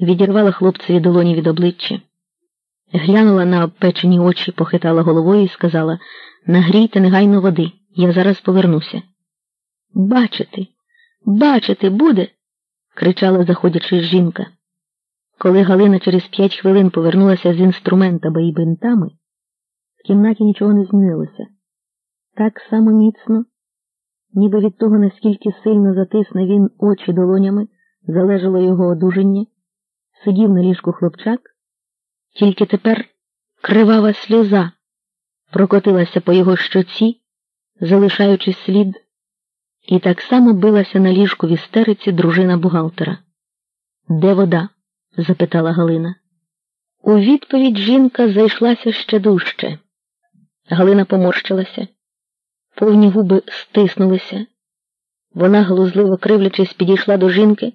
відірвала хлопцеві долоні від обличчя, глянула на обпечені очі, похитала головою і сказала Нагрійте негайно води, я зараз повернуся. Бачити, бачити буде. кричала, заходячи жінка. Коли Галина через п'ять хвилин повернулася з інструментами і бинтами, в кімнаті нічого не змінилося. Так само міцно, ніби від того, наскільки сильно затисне він очі долонями, залежало його одужання, сидів на ліжку хлопчак, тільки тепер кривава сльоза прокотилася по його щоці, залишаючи слід, і так само билася на ліжку в істериці дружина бухгалтера. Де вода? запитала Галина. У відповідь жінка зайшлася ще дужче. Галина поморщилася, повні губи стиснулися. Вона, глузливо кривлячись, підійшла до жінки,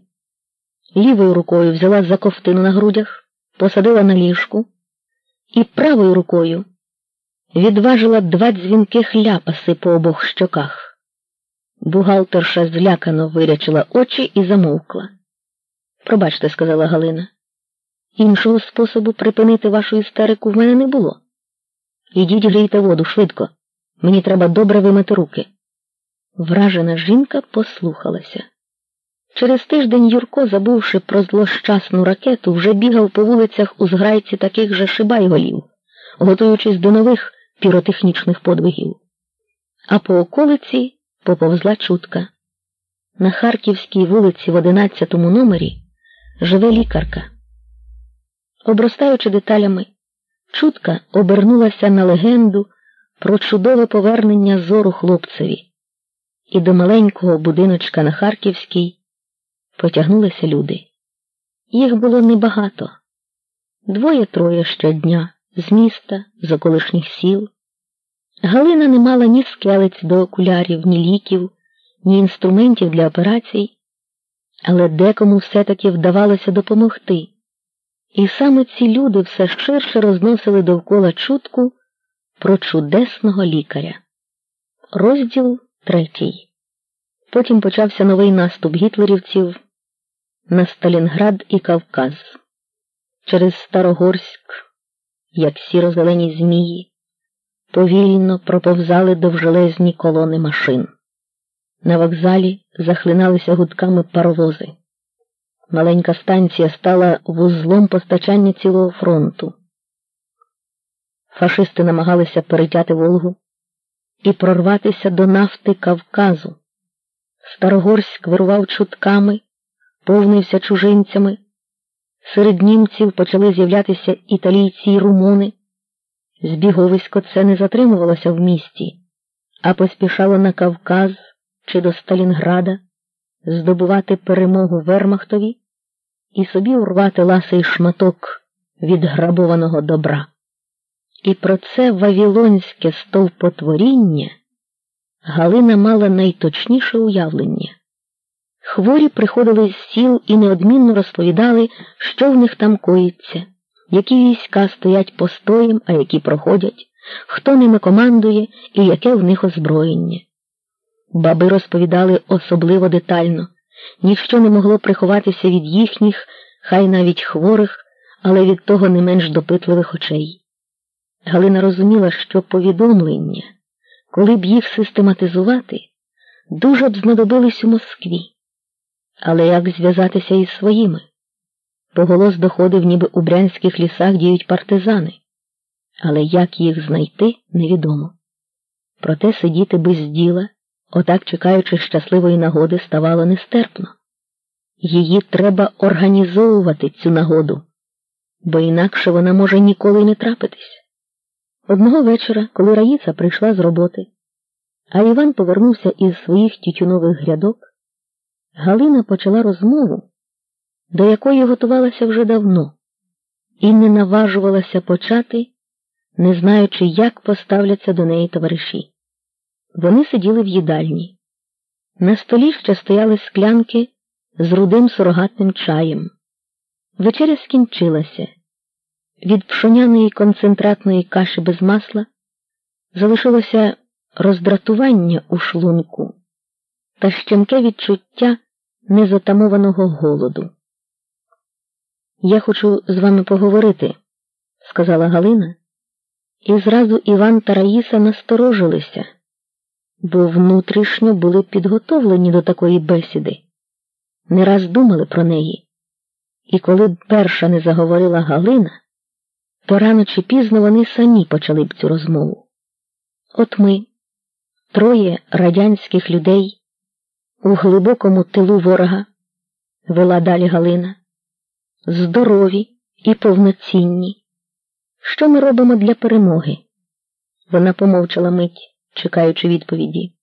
лівою рукою взяла за ковтину на грудях, посадила на ліжку і правою рукою відважила два дзвінких ляпаси по обох щоках. Бухгалтерша злякано вирячила очі і замовкла. Пробачте, сказала Галина. Іншого способу припинити вашу істерику в мене не було. Ідіть грійте воду швидко. Мені треба добре вимити руки. Вражена жінка послухалася. Через тиждень Юрко, забувши про злощасну ракету, вже бігав по вулицях у зграйці таких же шибайголів, готуючись до нових піротехнічних подвигів. А по околиці поповзла чутка. На Харківській вулиці в одинадцятому номері живе лікарка. Обростаючи деталями, чутка обернулася на легенду про чудове повернення зору хлопцеві, і до маленького будиночка на Харківській потягнулися люди. Їх було небагато двоє-троє щодня з міста, з околишніх сіл. Галина не мала ні скелець до окулярів, ні ліків, ні інструментів для операцій, але декому все-таки вдавалося допомогти. І саме ці люди все ширше розносили довкола чутку про чудесного лікаря. Розділ третій. Потім почався новий наступ гітлерівців на Сталінград і Кавказ. Через Старогорськ, як сіро-зелені змії, повільно проповзали довжелезні колони машин. На вокзалі захлиналися гудками паровози. Маленька станція стала вузлом постачання цілого фронту. Фашисти намагалися перетяти Волгу і прорватися до нафти Кавказу. Старогорськ вирував чутками, повнився чужинцями. Серед німців почали з'являтися італійці й румуни. Збіговисько це не затримувалося в місті, а поспішало на Кавказ чи до Сталінграда здобувати перемогу Вермахтові і собі урвати ласий шматок від грабованого добра. І про це вавілонське стовпотворіння Галина мала найточніше уявлення. Хворі приходили з сіл і неодмінно розповідали, що в них там коїться, які війська стоять постоєм, а які проходять, хто ними командує і яке в них озброєння. Баби розповідали особливо детально, ніщо не могло приховатися від їхніх, хай навіть хворих, але від того не менш допитливих очей. Галина розуміла, що повідомлення, коли б їх систематизувати, дуже б знадобились у Москві. Але як зв'язатися із своїми? Поголос доходив, ніби у брянських лісах діють партизани, але як їх знайти, невідомо. Проте сидіти без діла, отак чекаючи щасливої нагоди, ставало нестерпно. Її треба організовувати цю нагоду, бо інакше вона може ніколи не трапитись. Одного вечора, коли Раїса прийшла з роботи, а Іван повернувся із своїх тютюнових грядок, Галина почала розмову, до якої готувалася вже давно, і не наважувалася почати, не знаючи, як поставляться до неї товариші. Вони сиділи в їдальні. На столі ще стояли склянки з рудим сурогатним чаєм. Вечеря скінчилася. Від пшоняної концентратної каші без масла залишилося роздратування у шлунку та щемке відчуття незатамованого голоду. Я хочу з вами поговорити, сказала Галина, і зразу Іван та Раїса насторожилися, бо внутрішньо були підготовлені до такої бесіди, не раз думали про неї. І коли перша не заговорила Галина, то рано чи пізно вони самі почали б цю розмову. От ми, троє радянських людей, у глибокому тилу ворога, вела далі Галина, здорові і повноцінні. Що ми робимо для перемоги? Вона помовчала мить, чекаючи відповіді.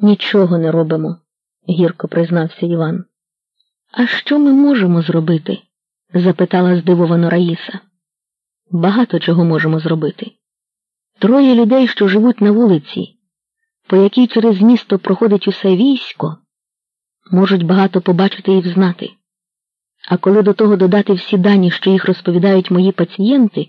Нічого не робимо, гірко признався Іван. А що ми можемо зробити? запитала здивовано Раїса. Багато чого можемо зробити. Троє людей, що живуть на вулиці, по якій через місто проходить усе військо, можуть багато побачити і взнати. А коли до того додати всі дані, що їх розповідають мої пацієнти,